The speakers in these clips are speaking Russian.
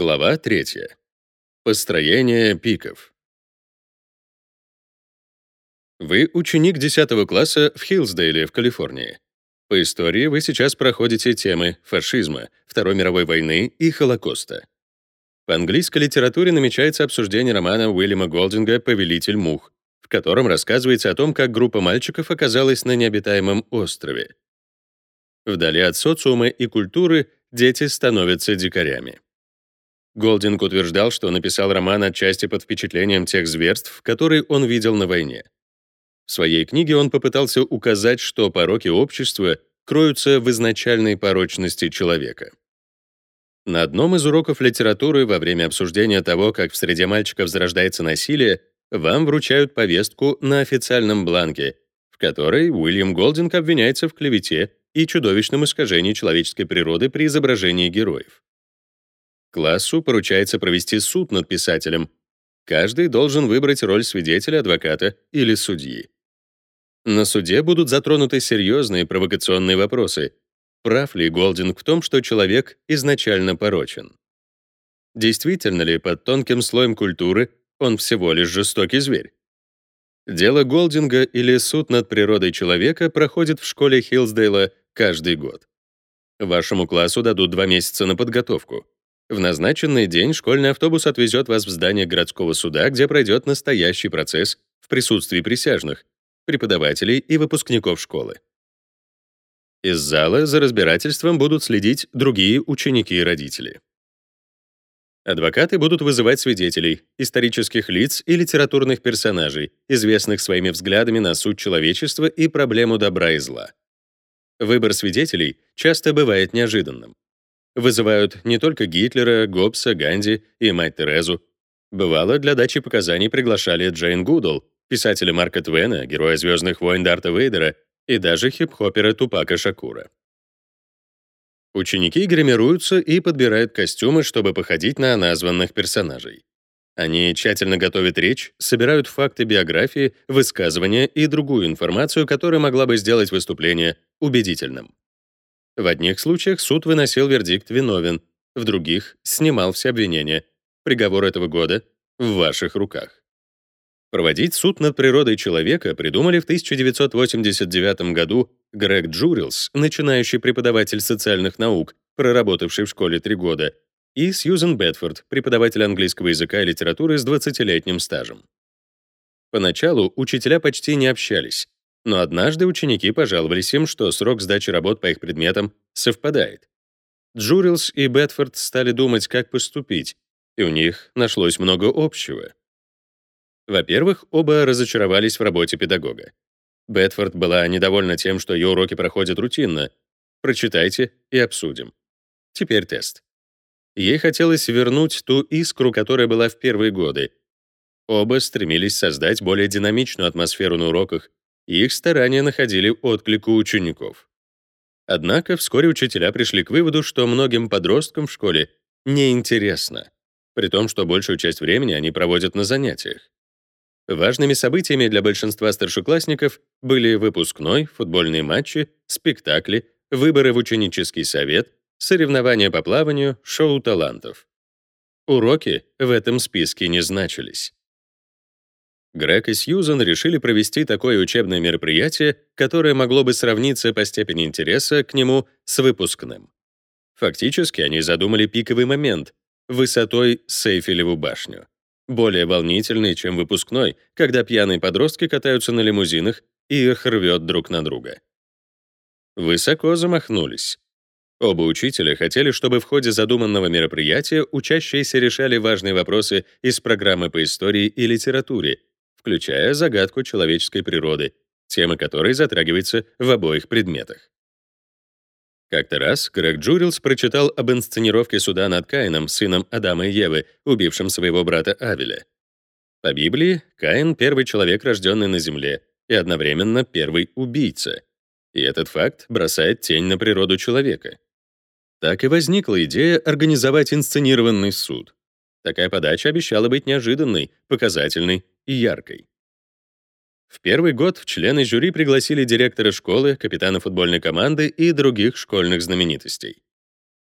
Глава 3. Построение пиков. Вы ученик 10 класса в Хиллсдейле в Калифорнии. По истории вы сейчас проходите темы фашизма, Второй мировой войны и Холокоста. В английской литературе намечается обсуждение романа Уильяма Голдинга «Повелитель мух», в котором рассказывается о том, как группа мальчиков оказалась на необитаемом острове. Вдали от социума и культуры дети становятся дикарями. Голдинг утверждал, что написал роман отчасти под впечатлением тех зверств, которые он видел на войне. В своей книге он попытался указать, что пороки общества кроются в изначальной порочности человека. На одном из уроков литературы во время обсуждения того, как в среде мальчиков зарождается насилие, вам вручают повестку на официальном бланке, в которой Уильям Голдинг обвиняется в клевете и чудовищном искажении человеческой природы при изображении героев. Классу поручается провести суд над писателем. Каждый должен выбрать роль свидетеля, адвоката или судьи. На суде будут затронуты серьезные провокационные вопросы. Прав ли Голдинг в том, что человек изначально порочен? Действительно ли под тонким слоем культуры он всего лишь жестокий зверь? Дело Голдинга или суд над природой человека проходит в школе Хиллсдейла каждый год. Вашему классу дадут два месяца на подготовку. В назначенный день школьный автобус отвезет вас в здание городского суда, где пройдет настоящий процесс в присутствии присяжных, преподавателей и выпускников школы. Из зала за разбирательством будут следить другие ученики и родители. Адвокаты будут вызывать свидетелей, исторических лиц и литературных персонажей, известных своими взглядами на суть человечества и проблему добра и зла. Выбор свидетелей часто бывает неожиданным. Вызывают не только Гитлера, Гоббса, Ганди и мать Терезу. Бывало, для дачи показаний приглашали Джейн Гудл, писателя Марка Твена, героя «Звездных войн» Дарта Вейдера и даже хип-хопера Тупака Шакура. Ученики гримируются и подбирают костюмы, чтобы походить на названных персонажей. Они тщательно готовят речь, собирают факты биографии, высказывания и другую информацию, которая могла бы сделать выступление убедительным. В одних случаях суд выносил вердикт виновен, в других снимал все обвинения. Приговор этого года в ваших руках. Проводить суд над природой человека придумали в 1989 году Грег Джурилс, начинающий преподаватель социальных наук, проработавший в школе три года, и Сьюзен Бетфорд, преподаватель английского языка и литературы с 20-летним стажем. Поначалу учителя почти не общались, но однажды ученики пожаловались им, что срок сдачи работ по их предметам совпадает. Джурилс и Бетфорд стали думать, как поступить, и у них нашлось много общего. Во-первых, оба разочаровались в работе педагога. Бетфорд была недовольна тем, что ее уроки проходят рутинно. Прочитайте и обсудим. Теперь тест. Ей хотелось вернуть ту искру, которая была в первые годы. Оба стремились создать более динамичную атмосферу на уроках их старания находили отклик у учеников. Однако вскоре учителя пришли к выводу, что многим подросткам в школе неинтересно, при том, что большую часть времени они проводят на занятиях. Важными событиями для большинства старшеклассников были выпускной, футбольные матчи, спектакли, выборы в ученический совет, соревнования по плаванию, шоу талантов. Уроки в этом списке не значились. Грег и Сьюзан решили провести такое учебное мероприятие, которое могло бы сравниться по степени интереса к нему с выпускным. Фактически они задумали пиковый момент высотой с Эйфелеву башню. Более волнительный, чем выпускной, когда пьяные подростки катаются на лимузинах и их рвет друг на друга. Высоко замахнулись. Оба учителя хотели, чтобы в ходе задуманного мероприятия учащиеся решали важные вопросы из программы по истории и литературе, включая загадку человеческой природы, тема которой затрагивается в обоих предметах. Как-то раз Грег Джурилс прочитал об инсценировке суда над Каином, сыном Адама и Евы, убившим своего брата Авеля. По Библии, Каин — первый человек, рожденный на земле, и одновременно первый убийца. И этот факт бросает тень на природу человека. Так и возникла идея организовать инсценированный суд. Такая подача обещала быть неожиданной, показательной и яркой. В первый год в члены жюри пригласили директора школы, капитана футбольной команды и других школьных знаменитостей.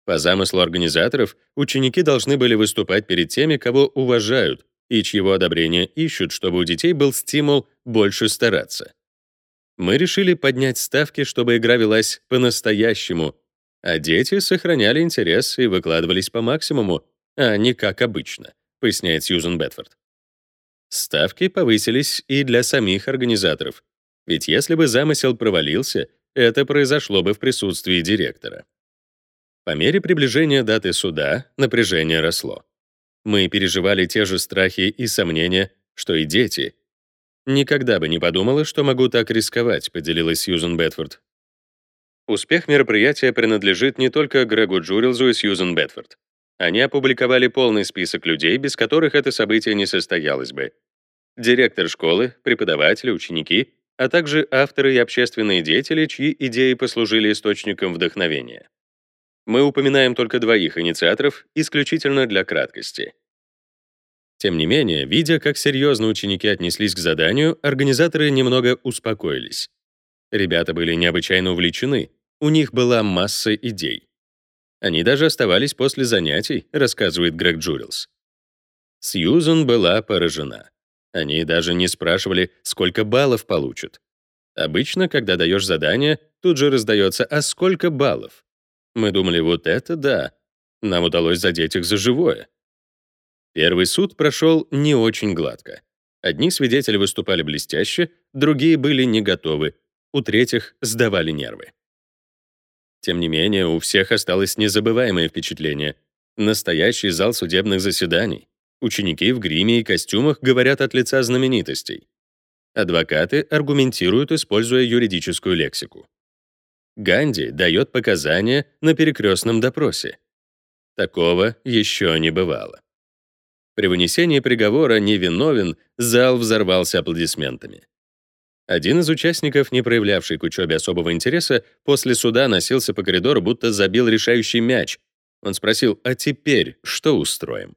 По замыслу организаторов, ученики должны были выступать перед теми, кого уважают и чьего одобрения ищут, чтобы у детей был стимул больше стараться. Мы решили поднять ставки, чтобы игра велась по-настоящему, а дети сохраняли интерес и выкладывались по максимуму, а не как обычно, поясняет Сьюзен Бетфорд. Ставки повысились и для самих организаторов, ведь если бы замысел провалился, это произошло бы в присутствии директора. По мере приближения даты суда напряжение росло. Мы переживали те же страхи и сомнения, что и дети. Никогда бы не подумала, что могу так рисковать, поделилась Сьюзен Бетфорд. Успех мероприятия принадлежит не только Грегу Джурилзу и Сьюзен Бетфорд. Они опубликовали полный список людей, без которых это событие не состоялось бы. Директор школы, преподаватели, ученики, а также авторы и общественные деятели, чьи идеи послужили источником вдохновения. Мы упоминаем только двоих инициаторов исключительно для краткости. Тем не менее, видя, как серьезно ученики отнеслись к заданию, организаторы немного успокоились. Ребята были необычайно увлечены, у них была масса идей. Они даже оставались после занятий, рассказывает Грег Джурилс. Сьюзен была поражена. Они даже не спрашивали, сколько баллов получат. Обычно, когда даешь задание, тут же раздается «а сколько баллов?». Мы думали, вот это да. Нам удалось задеть их за живое. Первый суд прошел не очень гладко. Одни свидетели выступали блестяще, другие были не готовы, у третьих сдавали нервы. Тем не менее, у всех осталось незабываемое впечатление. Настоящий зал судебных заседаний. Ученики в гриме и костюмах говорят от лица знаменитостей. Адвокаты аргументируют, используя юридическую лексику. Ганди дает показания на перекрестном допросе. Такого еще не бывало. При вынесении приговора «невиновен» зал взорвался аплодисментами. Один из участников, не проявлявший к учебе особого интереса, после суда носился по коридору, будто забил решающий мяч. Он спросил, а теперь что устроим?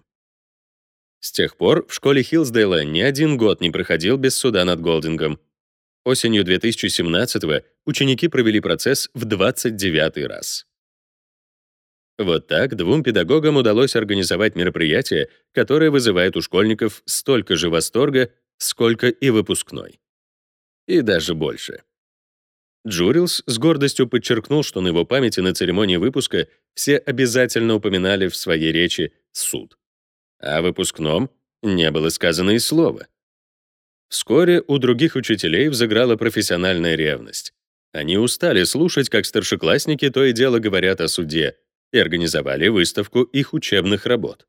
С тех пор в школе Хилсдейла ни один год не проходил без суда над Голдингом. Осенью 2017-го ученики провели процесс в 29 раз. Вот так двум педагогам удалось организовать мероприятие, которое вызывает у школьников столько же восторга, сколько и выпускной. И даже больше. Джурилс с гордостью подчеркнул, что на его памяти на церемонии выпуска все обязательно упоминали в своей речи суд. А выпускном не было сказано и слова. Вскоре у других учителей взыграла профессиональная ревность. Они устали слушать, как старшеклассники то и дело говорят о суде, и организовали выставку их учебных работ.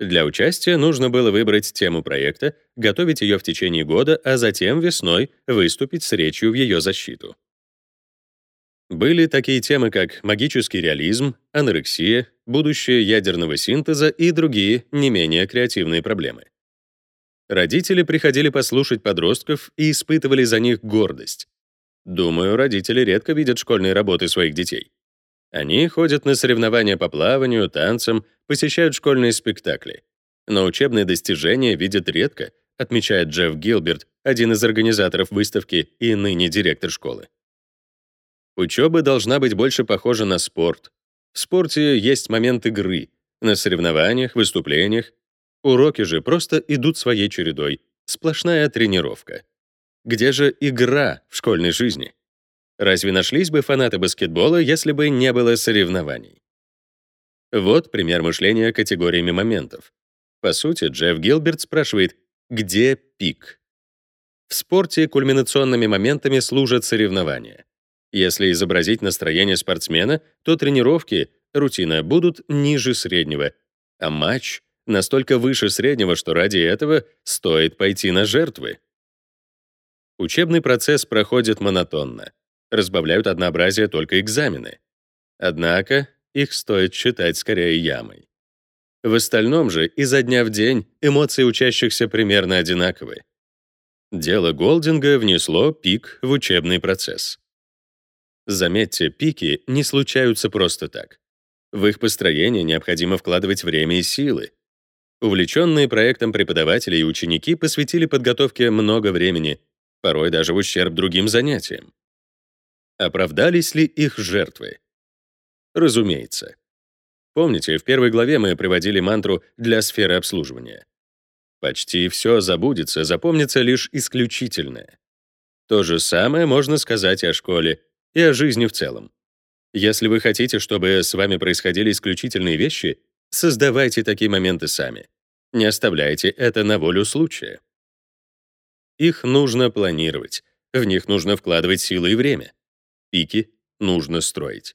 Для участия нужно было выбрать тему проекта, готовить ее в течение года, а затем весной выступить с речью в ее защиту. Были такие темы, как магический реализм, анорексия, будущее ядерного синтеза и другие не менее креативные проблемы. Родители приходили послушать подростков и испытывали за них гордость. Думаю, родители редко видят школьные работы своих детей. Они ходят на соревнования по плаванию, танцам, посещают школьные спектакли. Но учебные достижения видят редко, отмечает Джефф Гилберт, один из организаторов выставки и ныне директор школы. Учеба должна быть больше похожа на спорт. В спорте есть момент игры. На соревнованиях, выступлениях. Уроки же просто идут своей чередой. Сплошная тренировка. Где же игра в школьной жизни? Разве нашлись бы фанаты баскетбола, если бы не было соревнований? Вот пример мышления категориями моментов. По сути, Джефф Гилберт спрашивает, где пик? В спорте кульминационными моментами служат соревнования. Если изобразить настроение спортсмена, то тренировки, рутина, будут ниже среднего, а матч настолько выше среднего, что ради этого стоит пойти на жертвы. Учебный процесс проходит монотонно разбавляют однообразие только экзамены. Однако их стоит считать скорее ямой. В остальном же изо дня в день эмоции учащихся примерно одинаковы. Дело Голдинга внесло пик в учебный процесс. Заметьте, пики не случаются просто так. В их построение необходимо вкладывать время и силы. Увлеченные проектом преподаватели и ученики посвятили подготовке много времени, порой даже в ущерб другим занятиям. Оправдались ли их жертвы? Разумеется. Помните, в первой главе мы приводили мантру для сферы обслуживания. Почти все забудется, запомнится лишь исключительное. То же самое можно сказать о школе и о жизни в целом. Если вы хотите, чтобы с вами происходили исключительные вещи, создавайте такие моменты сами. Не оставляйте это на волю случая. Их нужно планировать, в них нужно вкладывать силы и время. Пики нужно строить.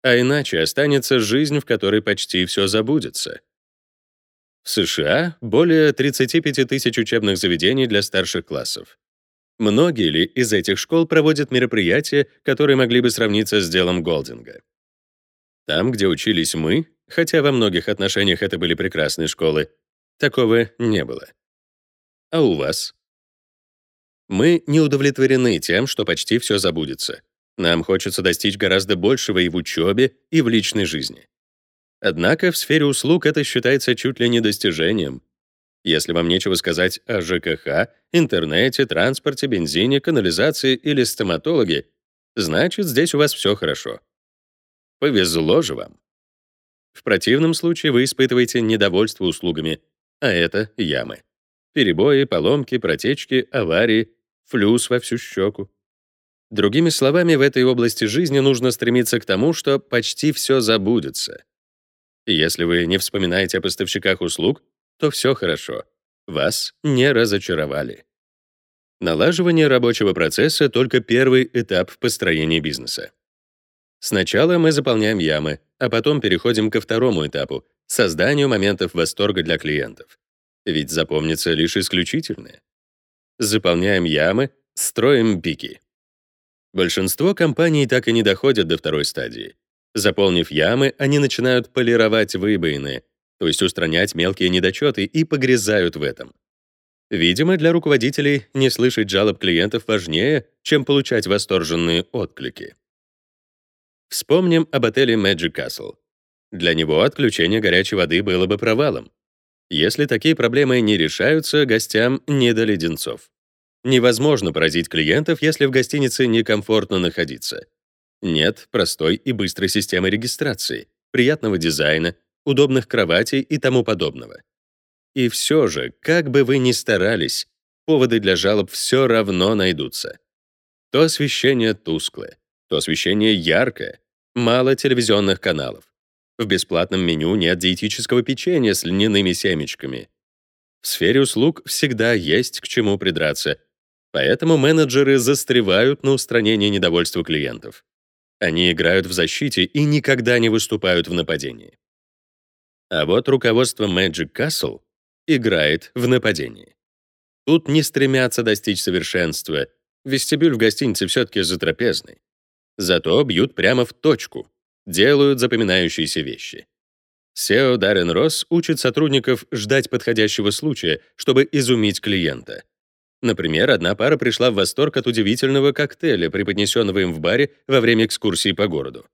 А иначе останется жизнь, в которой почти все забудется. В США более 35 тысяч учебных заведений для старших классов. Многие ли из этих школ проводят мероприятия, которые могли бы сравниться с делом Голдинга? Там, где учились мы, хотя во многих отношениях это были прекрасные школы, такого не было. А у вас? Мы не удовлетворены тем, что почти все забудется. Нам хочется достичь гораздо большего и в учебе, и в личной жизни. Однако в сфере услуг это считается чуть ли не достижением, если вам нечего сказать о ЖКХ, интернете, транспорте, бензине, канализации или стоматологе, значит, здесь у вас все хорошо. Повезло же вам. В противном случае вы испытываете недовольство услугами, а это ямы. Перебои, поломки, протечки, аварии, флюс во всю щеку. Другими словами, в этой области жизни нужно стремиться к тому, что почти все забудется. Если вы не вспоминаете о поставщиках услуг, то все хорошо. Вас не разочаровали. Налаживание рабочего процесса — только первый этап в построении бизнеса. Сначала мы заполняем ямы, а потом переходим ко второму этапу — созданию моментов восторга для клиентов. Ведь запомнится лишь исключительное. Заполняем ямы, строим пики. Большинство компаний так и не доходят до второй стадии. Заполнив ямы, они начинают полировать выбоины, то есть устранять мелкие недочеты, и погрязают в этом. Видимо, для руководителей не слышать жалоб клиентов важнее, чем получать восторженные отклики. Вспомним об отеле Magic Castle. Для него отключение горячей воды было бы провалом. Если такие проблемы не решаются, гостям не до леденцов. Невозможно поразить клиентов, если в гостинице некомфортно находиться. Нет простой и быстрой системы регистрации, приятного дизайна, удобных кроватей и тому подобного. И все же, как бы вы ни старались, поводы для жалоб все равно найдутся. То освещение тусклое, то освещение яркое, мало телевизионных каналов. В бесплатном меню нет диетического печенья с льняными семечками. В сфере услуг всегда есть к чему придраться, поэтому менеджеры застревают на устранении недовольства клиентов. Они играют в защите и никогда не выступают в нападении. А вот руководство Magic Castle играет в нападении. Тут не стремятся достичь совершенства, вестибюль в гостинице все-таки затрапезный. Зато бьют прямо в точку, делают запоминающиеся вещи. SEO Даррен Росс учит сотрудников ждать подходящего случая, чтобы изумить клиента. Например, одна пара пришла в восторг от удивительного коктейля, преподнесенного им в баре во время экскурсии по городу.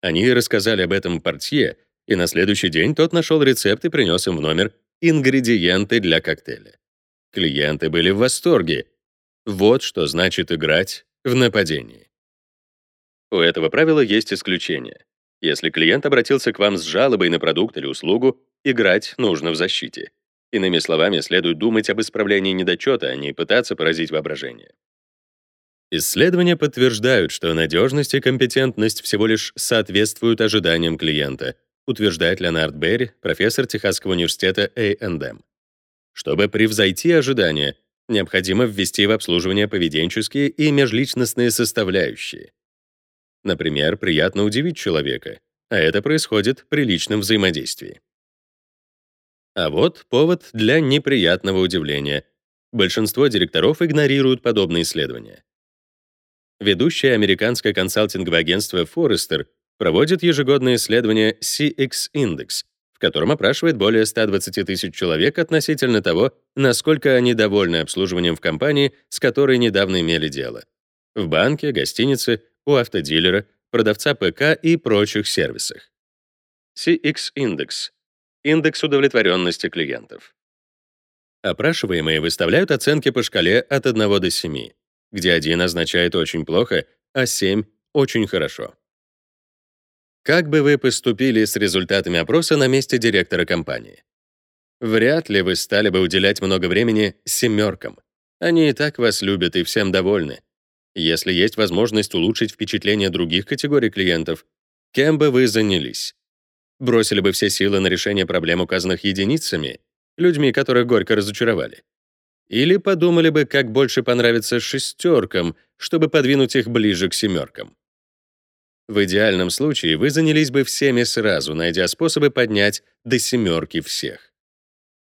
Они рассказали об этом портье, и на следующий день тот нашел рецепт и принес им в номер ингредиенты для коктейля. Клиенты были в восторге. Вот что значит играть в нападении. У этого правила есть исключение. Если клиент обратился к вам с жалобой на продукт или услугу, играть нужно в защите. Иными словами, следует думать об исправлении недочета, а не пытаться поразить воображение. Исследования подтверждают, что надежность и компетентность всего лишь соответствуют ожиданиям клиента, утверждает Леонард Берри, профессор Техасского университета A&M. Чтобы превзойти ожидания, необходимо ввести в обслуживание поведенческие и межличностные составляющие. Например, приятно удивить человека, а это происходит при личном взаимодействии. А вот повод для неприятного удивления. Большинство директоров игнорируют подобные исследования. Ведущее американское консалтинговое агентство Forrester проводит ежегодное исследование CX Index, в котором опрашивает более 120 тысяч человек относительно того, насколько они довольны обслуживанием в компании, с которой недавно имели дело. В банке, гостинице, у автодилера, продавца ПК и прочих сервисах. CX Index — индекс удовлетворенности клиентов. Опрашиваемые выставляют оценки по шкале от 1 до 7, где 1 означает «очень плохо», а 7 — «очень хорошо». Как бы вы поступили с результатами опроса на месте директора компании? Вряд ли вы стали бы уделять много времени семеркам. Они и так вас любят и всем довольны. Если есть возможность улучшить впечатление других категорий клиентов, кем бы вы занялись? Бросили бы все силы на решение проблем, указанных единицами, людьми, которых горько разочаровали? Или подумали бы, как больше понравится шестеркам, чтобы подвинуть их ближе к семеркам? В идеальном случае вы занялись бы всеми сразу, найдя способы поднять до семерки всех.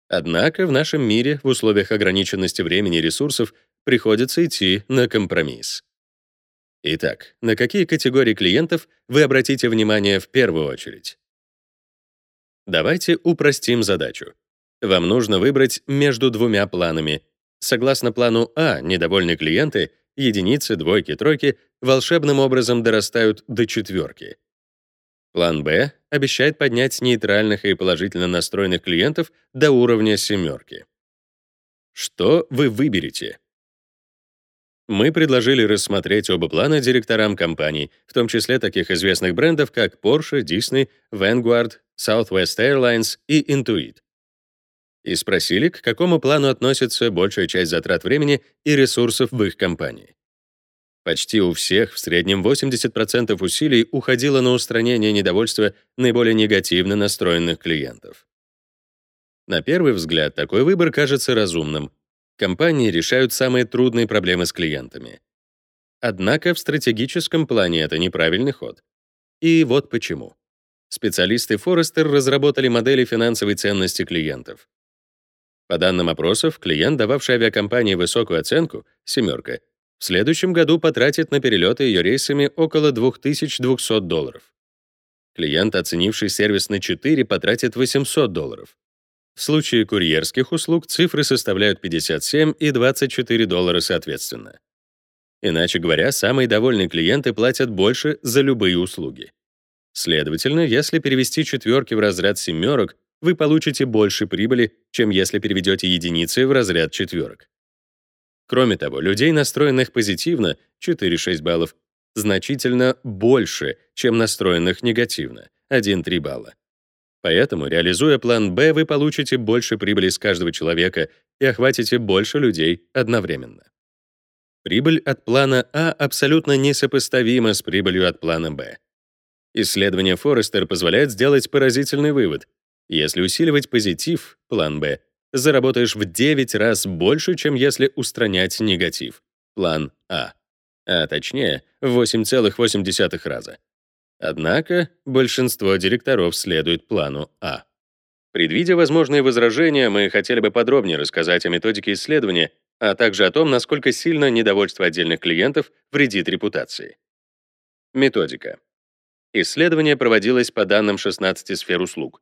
Однако в нашем мире в условиях ограниченности времени и ресурсов приходится идти на компромисс. Итак, на какие категории клиентов вы обратите внимание в первую очередь? Давайте упростим задачу. Вам нужно выбрать между двумя планами. Согласно плану А, недовольные клиенты, единицы, двойки, тройки, волшебным образом дорастают до четверки. План Б обещает поднять нейтральных и положительно настроенных клиентов до уровня семерки. Что вы выберете? Мы предложили рассмотреть оба плана директорам компаний, в том числе таких известных брендов, как Porsche, Disney, Vanguard, Southwest Airlines и Intuit. И спросили, к какому плану относится большая часть затрат времени и ресурсов в их компании. Почти у всех в среднем 80% усилий уходило на устранение недовольства наиболее негативно настроенных клиентов. На первый взгляд, такой выбор кажется разумным. Компании решают самые трудные проблемы с клиентами. Однако в стратегическом плане это неправильный ход. И вот почему. Специалисты Forrester разработали модели финансовой ценности клиентов. По данным опросов, клиент, дававший авиакомпании высокую оценку, семерка, в следующем году потратит на перелеты ее рейсами около 2200 долларов. Клиент, оценивший сервис на 4, потратит 800 долларов. В случае курьерских услуг цифры составляют 57 и 24 доллара соответственно. Иначе говоря, самые довольные клиенты платят больше за любые услуги. Следовательно, если перевести четверки в разряд семерок, вы получите больше прибыли, чем если переведете единицы в разряд четверок. Кроме того, людей, настроенных позитивно, 4-6 баллов, значительно больше, чем настроенных негативно, 1-3 балла. Поэтому, реализуя план «Б», вы получите больше прибыли с каждого человека и охватите больше людей одновременно. Прибыль от плана А абсолютно несопоставима с прибылью от плана Б. Исследование Форестер позволяет сделать поразительный вывод. Если усиливать позитив, план Б, заработаешь в 9 раз больше, чем если устранять негатив. План А. А точнее, в 8,8 раза. Однако большинство директоров следует плану А. Предвидя возможные возражения, мы хотели бы подробнее рассказать о методике исследования, а также о том, насколько сильно недовольство отдельных клиентов вредит репутации. Методика. Исследование проводилось по данным 16 сфер услуг,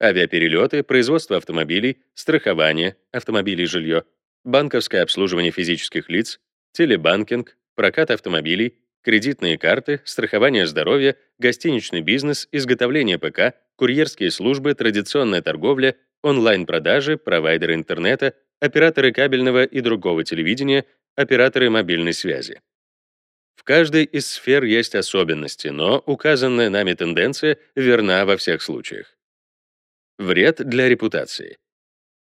авиаперелеты, производство автомобилей, страхование, автомобили и жилье, банковское обслуживание физических лиц, телебанкинг, прокат автомобилей, кредитные карты, страхование здоровья, гостиничный бизнес, изготовление ПК, курьерские службы, традиционная торговля, онлайн-продажи, провайдеры интернета, операторы кабельного и другого телевидения, операторы мобильной связи. В каждой из сфер есть особенности, но указанная нами тенденция верна во всех случаях. Вред для репутации.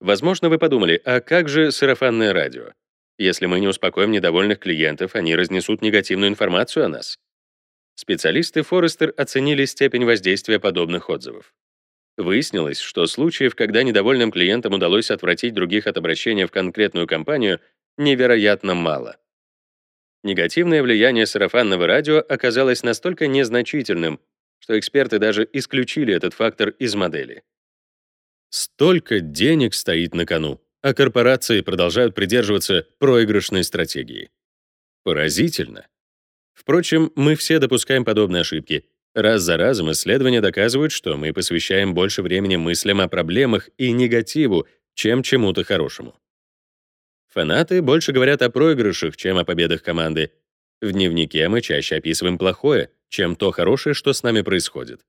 Возможно, вы подумали, а как же сарафанное радио? Если мы не успокоим недовольных клиентов, они разнесут негативную информацию о нас. Специалисты Форестер оценили степень воздействия подобных отзывов. Выяснилось, что случаев, когда недовольным клиентам удалось отвратить других от обращения в конкретную компанию, невероятно мало. Негативное влияние сарафанного радио оказалось настолько незначительным, что эксперты даже исключили этот фактор из модели. Столько денег стоит на кону, а корпорации продолжают придерживаться проигрышной стратегии. Поразительно. Впрочем, мы все допускаем подобные ошибки. Раз за разом исследования доказывают, что мы посвящаем больше времени мыслям о проблемах и негативу, чем чему-то хорошему. Фанаты больше говорят о проигрышах, чем о победах команды. В дневнике мы чаще описываем плохое, чем то хорошее, что с нами происходит.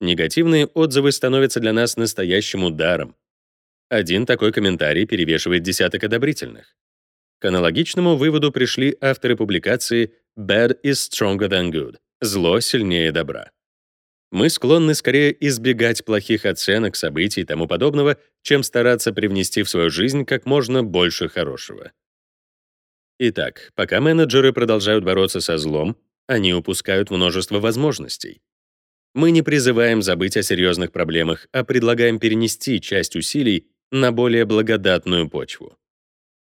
Негативные отзывы становятся для нас настоящим ударом. Один такой комментарий перевешивает десяток одобрительных. К аналогичному выводу пришли авторы публикации «Bad is stronger than good» — «Зло сильнее добра». Мы склонны скорее избегать плохих оценок, событий и тому подобного, чем стараться привнести в свою жизнь как можно больше хорошего. Итак, пока менеджеры продолжают бороться со злом, они упускают множество возможностей. Мы не призываем забыть о серьезных проблемах, а предлагаем перенести часть усилий на более благодатную почву.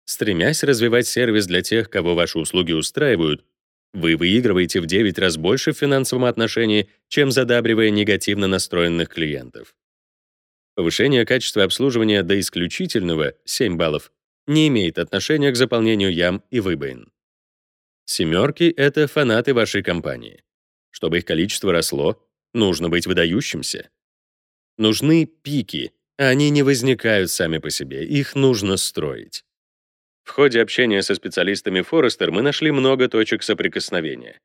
Стремясь развивать сервис для тех, кого ваши услуги устраивают, вы выигрываете в 9 раз больше в финансовом отношении, чем задабривая негативно настроенных клиентов. Повышение качества обслуживания до исключительного 7 баллов не имеет отношения к заполнению ям и выбоин. Семерки — это фанаты вашей компании. Чтобы их количество росло, нужно быть выдающимся. Нужны пики, а они не возникают сами по себе, их нужно строить. В ходе общения со специалистами Forrester мы нашли много точек соприкосновения.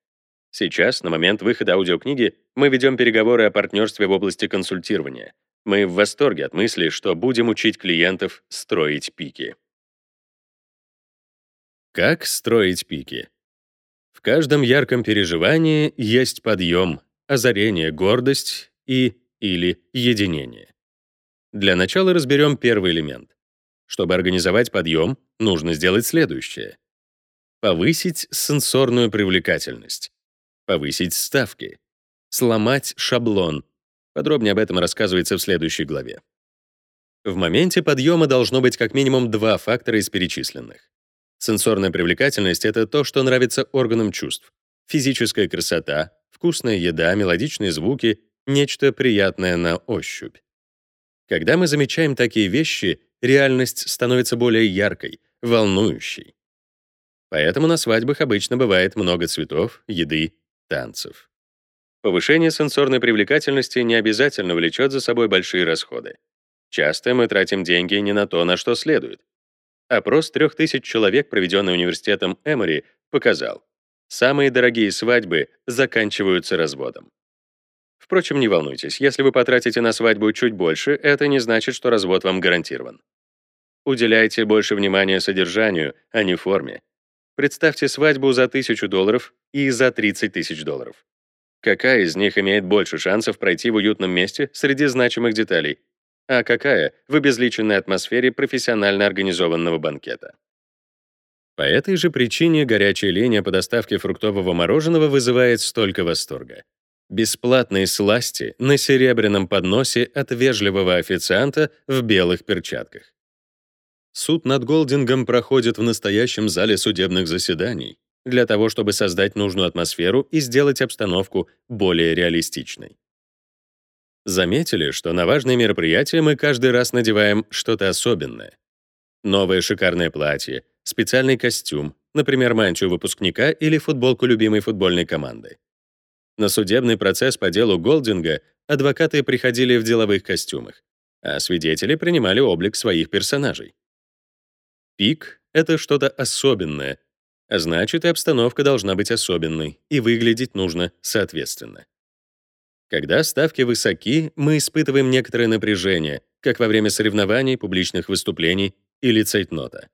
Сейчас, на момент выхода аудиокниги, мы ведем переговоры о партнерстве в области консультирования. Мы в восторге от мысли, что будем учить клиентов строить пики. Как строить пики? В каждом ярком переживании есть подъем, озарение, гордость и или единение. Для начала разберем первый элемент. Чтобы организовать подъем, нужно сделать следующее. Повысить сенсорную привлекательность. Повысить ставки. Сломать шаблон. Подробнее об этом рассказывается в следующей главе. В моменте подъема должно быть как минимум два фактора из перечисленных. Сенсорная привлекательность — это то, что нравится органам чувств. Физическая красота, вкусная еда, мелодичные звуки, нечто приятное на ощупь. Когда мы замечаем такие вещи, реальность становится более яркой, волнующей. Поэтому на свадьбах обычно бывает много цветов, еды, танцев. Повышение сенсорной привлекательности не обязательно влечет за собой большие расходы. Часто мы тратим деньги не на то, на что следует. Опрос 3000 человек, проведенный университетом Эмори, показал, самые дорогие свадьбы заканчиваются разводом. Впрочем, не волнуйтесь, если вы потратите на свадьбу чуть больше, это не значит, что развод вам гарантирован. Уделяйте больше внимания содержанию, а не форме. Представьте свадьбу за 1000 долларов и за 30 тысяч долларов. Какая из них имеет больше шансов пройти в уютном месте среди значимых деталей, а какая — в обезличенной атмосфере профессионально организованного банкета? По этой же причине горячая линия по доставке фруктового мороженого вызывает столько восторга. Бесплатные сласти на серебряном подносе от вежливого официанта в белых перчатках. Суд над Голдингом проходит в настоящем зале судебных заседаний для того, чтобы создать нужную атмосферу и сделать обстановку более реалистичной. Заметили, что на важные мероприятия мы каждый раз надеваем что-то особенное. Новое шикарное платье, специальный костюм, например, мантию выпускника или футболку любимой футбольной команды. На судебный процесс по делу Голдинга адвокаты приходили в деловых костюмах, а свидетели принимали облик своих персонажей. Пик — это что-то особенное, а значит, и обстановка должна быть особенной, и выглядеть нужно соответственно. Когда ставки высоки, мы испытываем некоторое напряжение, как во время соревнований, публичных выступлений или цейтнота.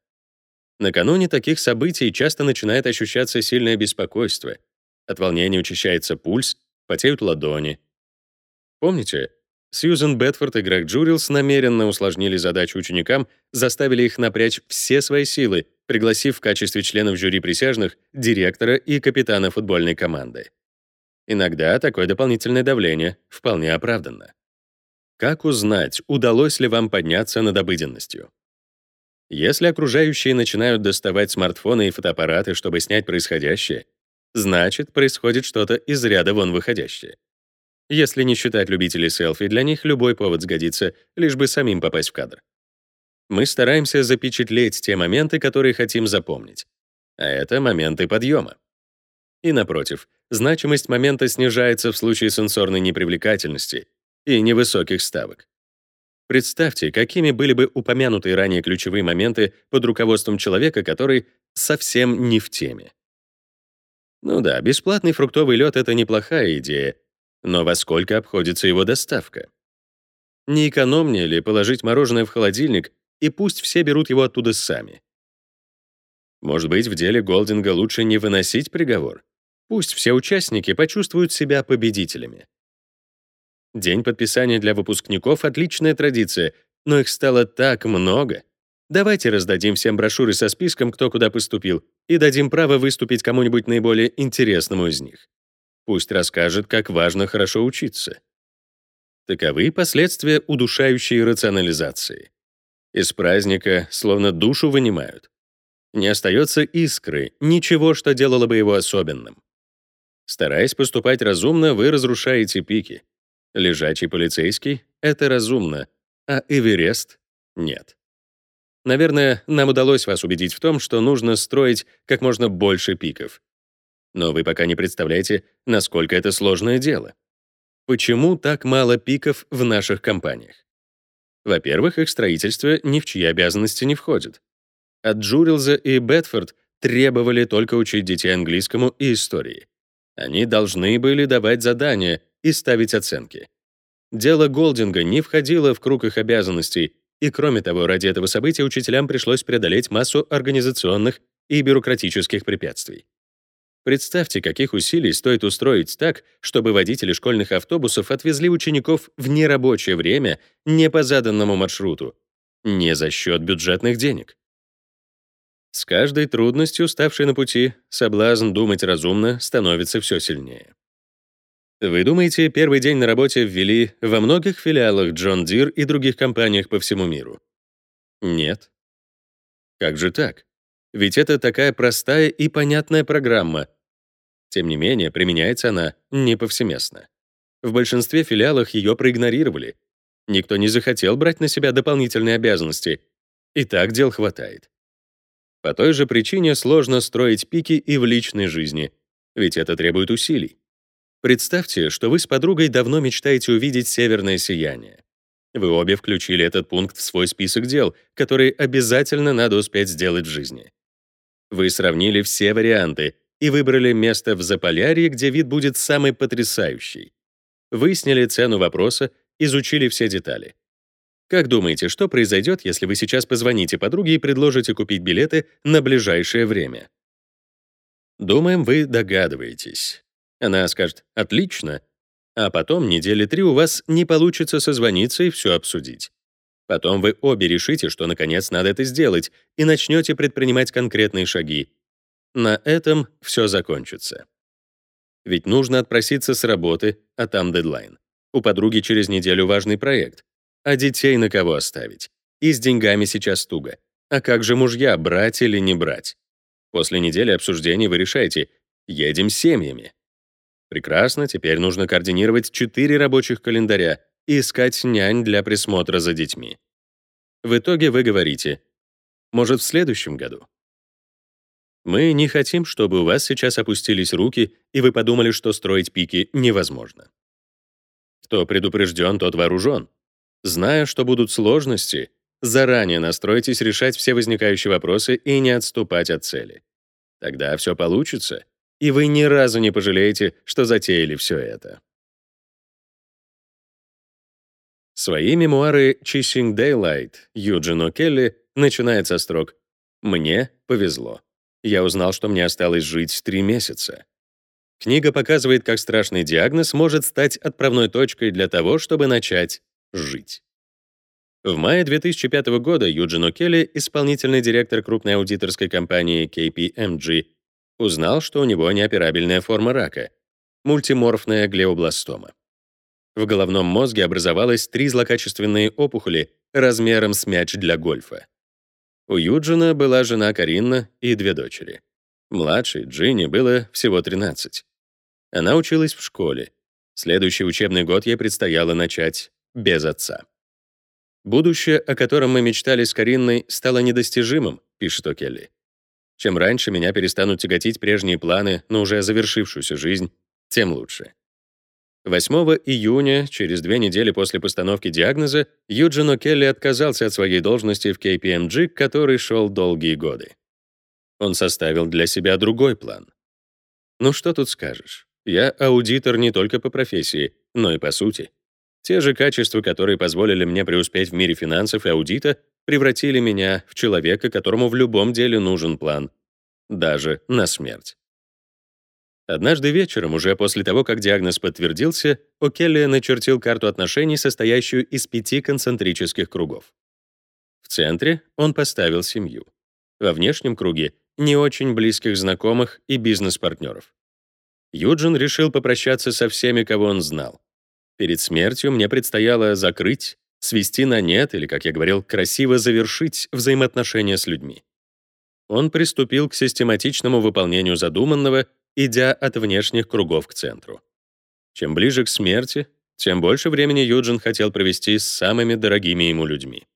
Накануне таких событий часто начинает ощущаться сильное беспокойство, от волнения учащается пульс, потеют ладони. Помните, Сьюзен Бетфорд и Грег Джурилс намеренно усложнили задачу ученикам, заставили их напрячь все свои силы, пригласив в качестве членов жюри присяжных директора и капитана футбольной команды. Иногда такое дополнительное давление вполне оправданно. Как узнать, удалось ли вам подняться над обыденностью? Если окружающие начинают доставать смартфоны и фотоаппараты, чтобы снять происходящее, Значит, происходит что-то из ряда вон выходящее. Если не считать любителей селфи, для них любой повод сгодится, лишь бы самим попасть в кадр. Мы стараемся запечатлеть те моменты, которые хотим запомнить. А это моменты подъема. И напротив, значимость момента снижается в случае сенсорной непривлекательности и невысоких ставок. Представьте, какими были бы упомянутые ранее ключевые моменты под руководством человека, который совсем не в теме. Ну да, бесплатный фруктовый лед — это неплохая идея, но во сколько обходится его доставка? Не экономнее ли положить мороженое в холодильник, и пусть все берут его оттуда сами? Может быть, в деле Голдинга лучше не выносить приговор? Пусть все участники почувствуют себя победителями. День подписания для выпускников — отличная традиция, но их стало так много. Давайте раздадим всем брошюры со списком, кто куда поступил, и дадим право выступить кому-нибудь наиболее интересному из них. Пусть расскажет, как важно хорошо учиться. Таковы последствия удушающей рационализации. Из праздника словно душу вынимают. Не остается искры, ничего, что делало бы его особенным. Стараясь поступать разумно, вы разрушаете пики. Лежачий полицейский — это разумно, а Эверест — нет. Наверное, нам удалось вас убедить в том, что нужно строить как можно больше пиков. Но вы пока не представляете, насколько это сложное дело. Почему так мало пиков в наших компаниях? Во-первых, их строительство ни в чьи обязанности не входит. От Джурилза и Бетфорд требовали только учить детей английскому и истории. Они должны были давать задания и ставить оценки. Дело Голдинга не входило в круг их обязанностей, и кроме того, ради этого события учителям пришлось преодолеть массу организационных и бюрократических препятствий. Представьте, каких усилий стоит устроить так, чтобы водители школьных автобусов отвезли учеников в нерабочее время не по заданному маршруту, не за счет бюджетных денег. С каждой трудностью, ставшей на пути, соблазн думать разумно становится все сильнее. Вы думаете, первый день на работе ввели во многих филиалах John Deere и других компаниях по всему миру? Нет. Как же так? Ведь это такая простая и понятная программа. Тем не менее, применяется она не повсеместно. В большинстве филиалов ее проигнорировали. Никто не захотел брать на себя дополнительные обязанности. И так дел хватает. По той же причине сложно строить пики и в личной жизни, ведь это требует усилий. Представьте, что вы с подругой давно мечтаете увидеть северное сияние. Вы обе включили этот пункт в свой список дел, которые обязательно надо успеть сделать в жизни. Вы сравнили все варианты и выбрали место в Заполярье, где вид будет самый потрясающий. Выяснили цену вопроса, изучили все детали. Как думаете, что произойдет, если вы сейчас позвоните подруге и предложите купить билеты на ближайшее время? Думаем, вы догадываетесь. Она скажет «отлично», а потом недели три у вас не получится созвониться и все обсудить. Потом вы обе решите, что наконец надо это сделать, и начнете предпринимать конкретные шаги. На этом все закончится. Ведь нужно отпроситься с работы, а там дедлайн. У подруги через неделю важный проект. А детей на кого оставить? И с деньгами сейчас туго. А как же мужья, брать или не брать? После недели обсуждений вы решаете, едем семьями. Прекрасно, теперь нужно координировать четыре рабочих календаря и искать нянь для присмотра за детьми. В итоге вы говорите, может, в следующем году? Мы не хотим, чтобы у вас сейчас опустились руки, и вы подумали, что строить пики невозможно. Кто предупрежден, тот вооружен. Зная, что будут сложности, заранее настройтесь решать все возникающие вопросы и не отступать от цели. Тогда все получится, и вы ни разу не пожалеете, что затеяли все это. Свои мемуары «Chasing Daylight» Юджин Келли начинает со строк «Мне повезло. Я узнал, что мне осталось жить три месяца». Книга показывает, как страшный диагноз может стать отправной точкой для того, чтобы начать жить. В мае 2005 года Юджин О'Келли, исполнительный директор крупной аудиторской компании KPMG, узнал, что у него неоперабельная форма рака — мультиморфная глиобластома. В головном мозге образовалось три злокачественные опухоли размером с мяч для гольфа. У Юджина была жена Каринна и две дочери. Младшей, Джинни, было всего 13. Она училась в школе. Следующий учебный год ей предстояло начать без отца. «Будущее, о котором мы мечтали с Каринной, стало недостижимым», — пишет О'Келли. «Чем раньше меня перестанут тяготить прежние планы на уже завершившуюся жизнь, тем лучше». 8 июня, через две недели после постановки диагноза, Юджин О'Келли отказался от своей должности в KPMG, который шел долгие годы. Он составил для себя другой план. Ну что тут скажешь? Я аудитор не только по профессии, но и по сути. Те же качества, которые позволили мне преуспеть в мире финансов и аудита, превратили меня в человека, которому в любом деле нужен план, даже на смерть. Однажды вечером, уже после того, как диагноз подтвердился, О'Келли начертил карту отношений, состоящую из пяти концентрических кругов. В центре он поставил семью. Во внешнем круге — не очень близких знакомых и бизнес-партнеров. Юджин решил попрощаться со всеми, кого он знал. Перед смертью мне предстояло закрыть, свести на нет или, как я говорил, красиво завершить взаимоотношения с людьми. Он приступил к систематичному выполнению задуманного идя от внешних кругов к центру. Чем ближе к смерти, тем больше времени Юджин хотел провести с самыми дорогими ему людьми.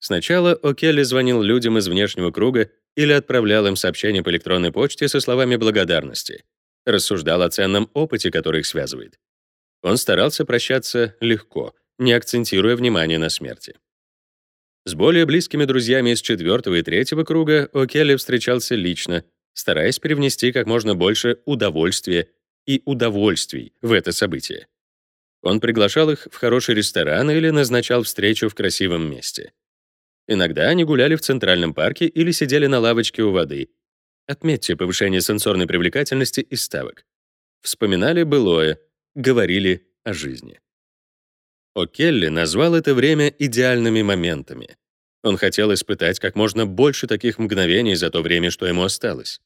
Сначала О'Келли звонил людям из внешнего круга или отправлял им сообщения по электронной почте со словами благодарности, рассуждал о ценном опыте, который их связывает. Он старался прощаться легко, не акцентируя внимание на смерти. С более близкими друзьями из четвертого и третьего круга О'Келли встречался лично, стараясь привнести как можно больше удовольствия и удовольствий в это событие. Он приглашал их в хороший ресторан или назначал встречу в красивом месте. Иногда они гуляли в Центральном парке или сидели на лавочке у воды. Отметьте повышение сенсорной привлекательности и ставок. Вспоминали былое, говорили о жизни. О'Келли назвал это время идеальными моментами. Он хотел испытать как можно больше таких мгновений за то время, что ему осталось.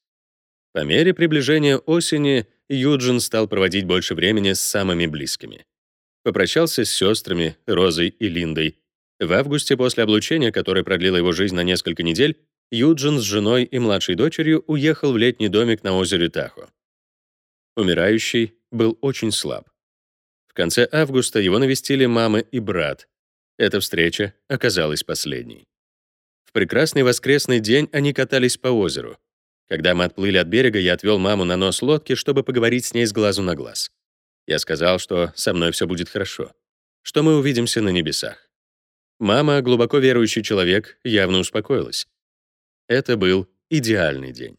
По мере приближения осени Юджин стал проводить больше времени с самыми близкими. Попрощался с сестрами Розой и Линдой. В августе после облучения, которое продлило его жизнь на несколько недель, Юджин с женой и младшей дочерью уехал в летний домик на озере Тахо. Умирающий был очень слаб. В конце августа его навестили мама и брат, эта встреча оказалась последней. В прекрасный воскресный день они катались по озеру. Когда мы отплыли от берега, я отвел маму на нос лодки, чтобы поговорить с ней с глазу на глаз. Я сказал, что со мной все будет хорошо, что мы увидимся на небесах. Мама, глубоко верующий человек, явно успокоилась. Это был идеальный день.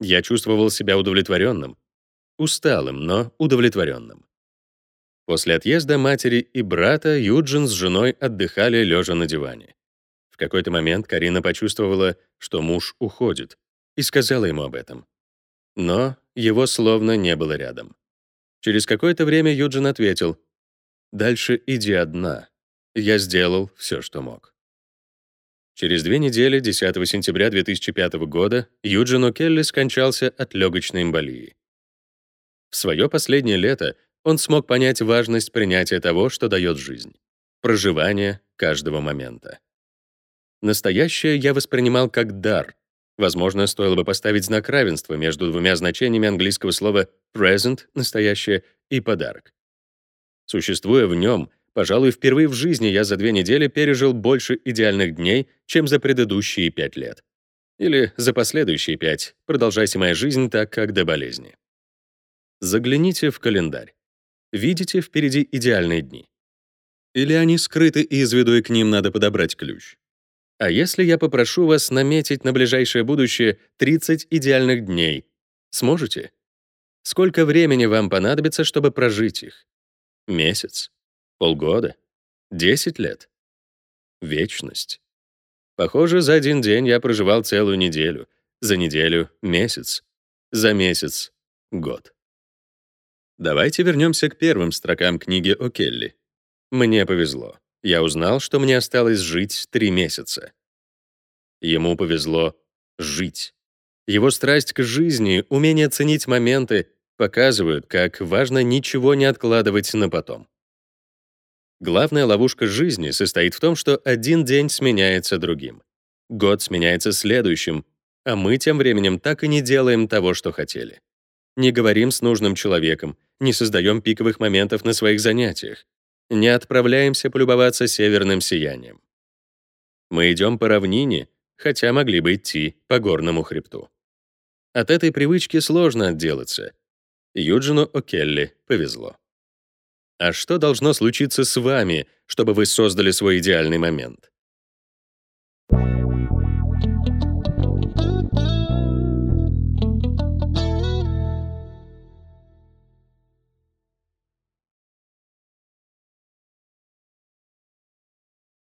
Я чувствовал себя удовлетворенным, усталым, но удовлетворенным. После отъезда матери и брата Юджин с женой отдыхали лежа на диване. В какой-то момент Карина почувствовала, что муж уходит, и сказала ему об этом. Но его словно не было рядом. Через какое-то время Юджин ответил, «Дальше иди одна. Я сделал все, что мог». Через две недели, 10 сентября 2005 года, Юджин О'Келли скончался от легочной эмболии. В свое последнее лето он смог понять важность принятия того, что дает жизнь, проживания каждого момента. Настоящее я воспринимал как дар. Возможно, стоило бы поставить знак равенства между двумя значениями английского слова present — настоящее и подарок. Существуя в нем, пожалуй, впервые в жизни я за две недели пережил больше идеальных дней, чем за предыдущие пять лет. Или за последующие пять. Продолжайте моя жизнь так, как до болезни. Загляните в календарь видите впереди идеальные дни? Или они скрыты из виду, и к ним надо подобрать ключ? А если я попрошу вас наметить на ближайшее будущее 30 идеальных дней, сможете? Сколько времени вам понадобится, чтобы прожить их? Месяц? Полгода? 10 лет? Вечность? Похоже, за один день я проживал целую неделю, за неделю — месяц, за месяц — год. Давайте вернемся к первым строкам книги о Келли. Мне повезло. Я узнал, что мне осталось жить три месяца. Ему повезло жить. Его страсть к жизни, умение ценить моменты показывают, как важно ничего не откладывать на потом. Главная ловушка жизни состоит в том, что один день сменяется другим. Год сменяется следующим, а мы тем временем так и не делаем того, что хотели. Не говорим с нужным человеком, не создаем пиковых моментов на своих занятиях, не отправляемся полюбоваться северным сиянием. Мы идем по равнине, хотя могли бы идти по горному хребту. От этой привычки сложно отделаться. Юджину О'Келли повезло. А что должно случиться с вами, чтобы вы создали свой идеальный момент?